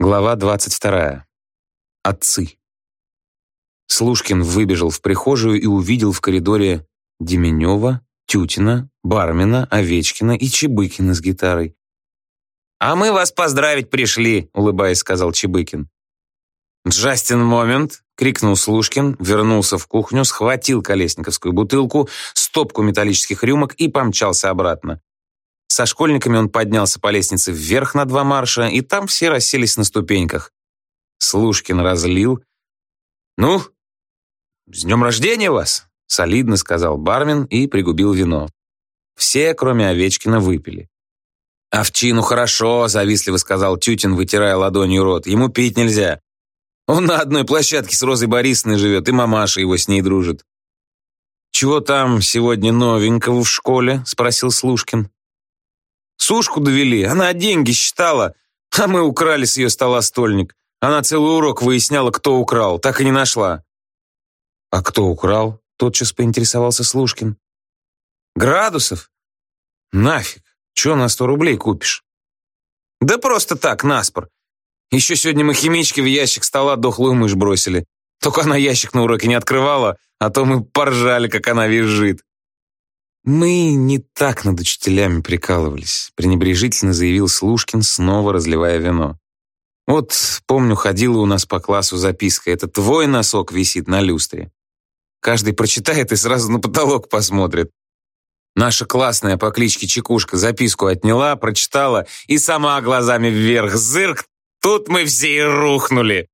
Глава 22. Отцы. Слушкин выбежал в прихожую и увидел в коридоре Деменева, Тютина, Бармина, Овечкина и Чебыкина с гитарой. «А мы вас поздравить пришли», — улыбаясь, сказал Чебыкин. «Джастин Момент!» — крикнул Слушкин, вернулся в кухню, схватил колесниковскую бутылку, стопку металлических рюмок и помчался обратно. Со школьниками он поднялся по лестнице вверх на два марша, и там все расселись на ступеньках. Слушкин разлил. «Ну, с днем рождения вас!» — солидно сказал бармен и пригубил вино. Все, кроме Овечкина, выпили. «Овчину хорошо», — завистливо сказал Тютин, вытирая ладонью рот. «Ему пить нельзя. Он на одной площадке с Розой Борисовной живет, и мамаша его с ней дружит». «Чего там сегодня новенького в школе?» — спросил Слушкин. Сушку довели, она деньги считала, а мы украли с ее стола стольник. Она целый урок выясняла, кто украл, так и не нашла. А кто украл? Тотчас поинтересовался Слушкин. Градусов? Нафиг, че на сто рублей купишь? Да просто так, наспор. Еще сегодня мы химички в ящик стола дохлую мышь бросили. Только она ящик на уроке не открывала, а то мы поржали, как она визжит. «Мы не так над учителями прикалывались», — пренебрежительно заявил Слушкин, снова разливая вино. «Вот, помню, ходила у нас по классу записка. Это твой носок висит на люстре. Каждый прочитает и сразу на потолок посмотрит. Наша классная по кличке Чекушка записку отняла, прочитала и сама глазами вверх зырк. Тут мы все и рухнули!»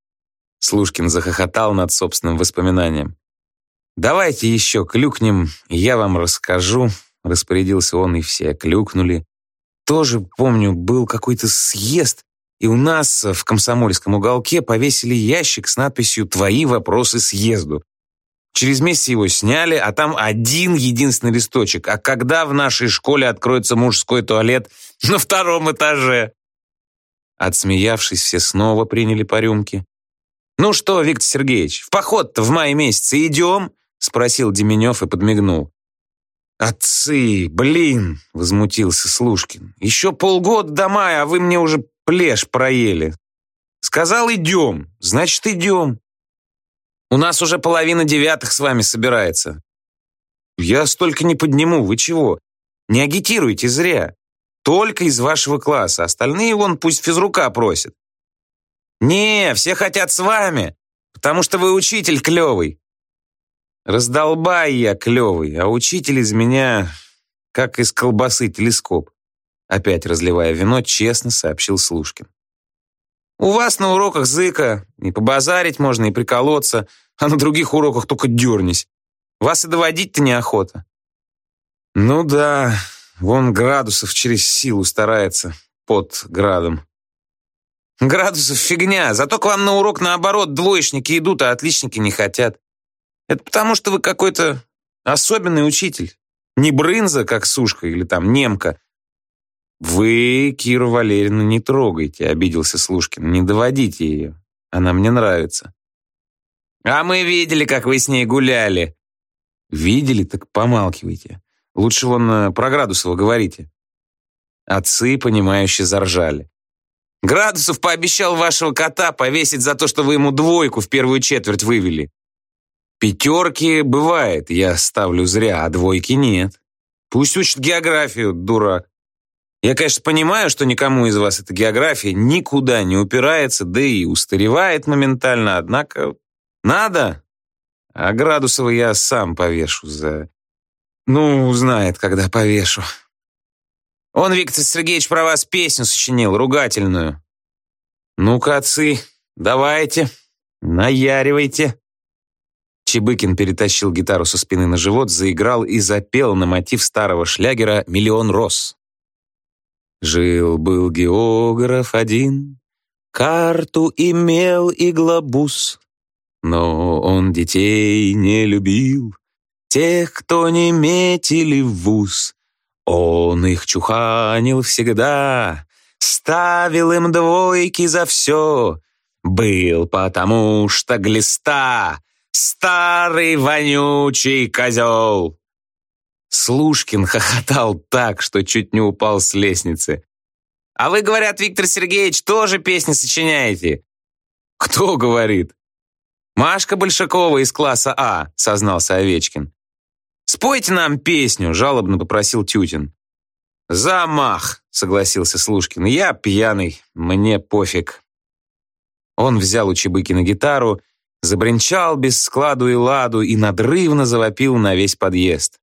Слушкин захохотал над собственным воспоминанием. «Давайте еще клюкнем, я вам расскажу», — распорядился он, и все клюкнули. Тоже, помню, был какой-то съезд, и у нас в комсомольском уголке повесили ящик с надписью «Твои вопросы съезду». Через месяц его сняли, а там один единственный листочек. А когда в нашей школе откроется мужской туалет на втором этаже? Отсмеявшись, все снова приняли по рюмке. «Ну что, Виктор Сергеевич, в поход-то в мае месяце идем?» Спросил Деменев и подмигнул. «Отцы, блин!» — возмутился Слушкин. «Еще полгода до мая, а вы мне уже плешь проели. Сказал, идем, значит, идем. У нас уже половина девятых с вами собирается. Я столько не подниму, вы чего? Не агитируйте зря. Только из вашего класса, остальные вон пусть физрука просят. Не, все хотят с вами, потому что вы учитель клевый. Раздолбай я клевый, а учитель из меня как из колбасы телескоп. Опять разливая вино, честно сообщил Слушкин. У вас на уроках зыка, и побазарить можно, и приколоться, а на других уроках только дернись. Вас и доводить-то неохота. Ну да, вон градусов через силу старается, под градом. Градусов фигня, зато к вам на урок наоборот двоечники идут, а отличники не хотят. Это потому, что вы какой-то особенный учитель. Не брынза, как сушка или там немка. Вы Киру Валерьевну не трогайте, обиделся Слушкин. Не доводите ее. Она мне нравится. А мы видели, как вы с ней гуляли. Видели, так помалкивайте. Лучше вон э, про Градусова говорите. Отцы, понимающие, заржали. Градусов пообещал вашего кота повесить за то, что вы ему двойку в первую четверть вывели. Пятерки бывает, я ставлю зря, а двойки нет. Пусть учит географию, дурак. Я, конечно, понимаю, что никому из вас эта география никуда не упирается, да и устаревает моментально, однако надо. А Градусова я сам повешу за... Ну, знает, когда повешу. Он, Виктор Сергеевич, про вас песню сочинил, ругательную. Ну-ка, отцы, давайте, наяривайте. Чебыкин перетащил гитару со спины на живот, заиграл и запел на мотив старого шлягера «Миллион роз». Жил-был географ один, карту имел и глобус, но он детей не любил, тех, кто не метили в вуз. Он их чуханил всегда, ставил им двойки за все, был потому что глиста, Старый вонючий козел!» Слушкин хохотал так, что чуть не упал с лестницы. А вы, говорят, Виктор Сергеевич, тоже песни сочиняете?» «Кто говорит?» «Машка Большакова из класса А», — сознался Овечкин. «Спойте нам песню», — жалобно попросил Тютин. «Замах», — согласился Слушкин. «Я пьяный, мне пофиг». Он взял у Чебыкина гитару, забринчал без складу и ладу и надрывно завопил на весь подъезд.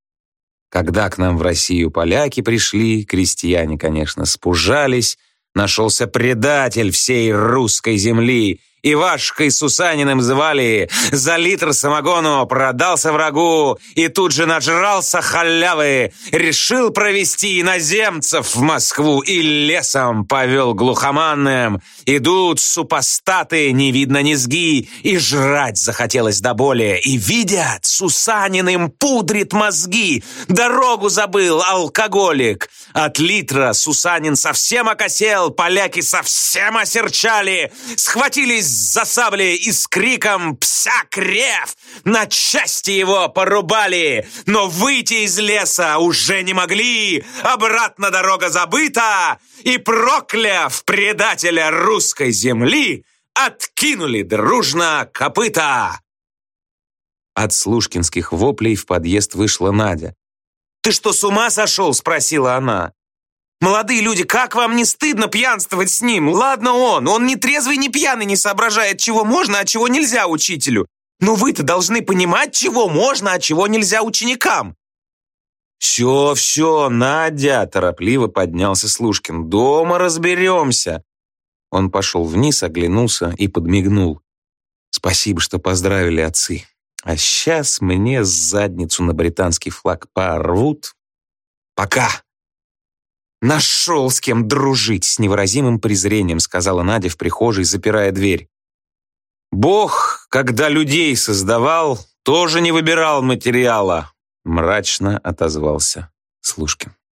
Когда к нам в Россию поляки пришли, крестьяне, конечно, спужались, нашелся предатель всей русской земли, Ивашкой Сусаниным звали, за литр самогону продался врагу и тут же нажрался халявы, решил провести иноземцев в Москву и лесом повел глухоманным. Идут супостаты, не видно низги, и жрать захотелось до боли, и видят, Сусанин им пудрит мозги, дорогу забыл алкоголик. От литра Сусанин совсем окосел, поляки совсем осерчали, схватились за сабли и с криком «Псякрев!» на части его порубали, но выйти из леса уже не могли, обратно дорога забыта, и прокляв предателя русской земли, откинули дружно копыта. От слушкинских воплей в подъезд вышла Надя. «Ты что, с ума сошел?» – спросила она. Молодые люди, как вам не стыдно пьянствовать с ним? Ладно он, он не трезвый, не пьяный, не соображает, чего можно, а чего нельзя учителю. Но вы-то должны понимать, чего можно, а чего нельзя ученикам. «Все, все, Надя!» – торопливо поднялся Слушкин. «Дома разберемся!» Он пошел вниз, оглянулся и подмигнул. «Спасибо, что поздравили отцы. А сейчас мне задницу на британский флаг порвут. Пока!» «Нашел с кем дружить!» с невыразимым презрением сказала Надя в прихожей, запирая дверь. «Бог, когда людей создавал, тоже не выбирал материала», мрачно отозвался Слушкин.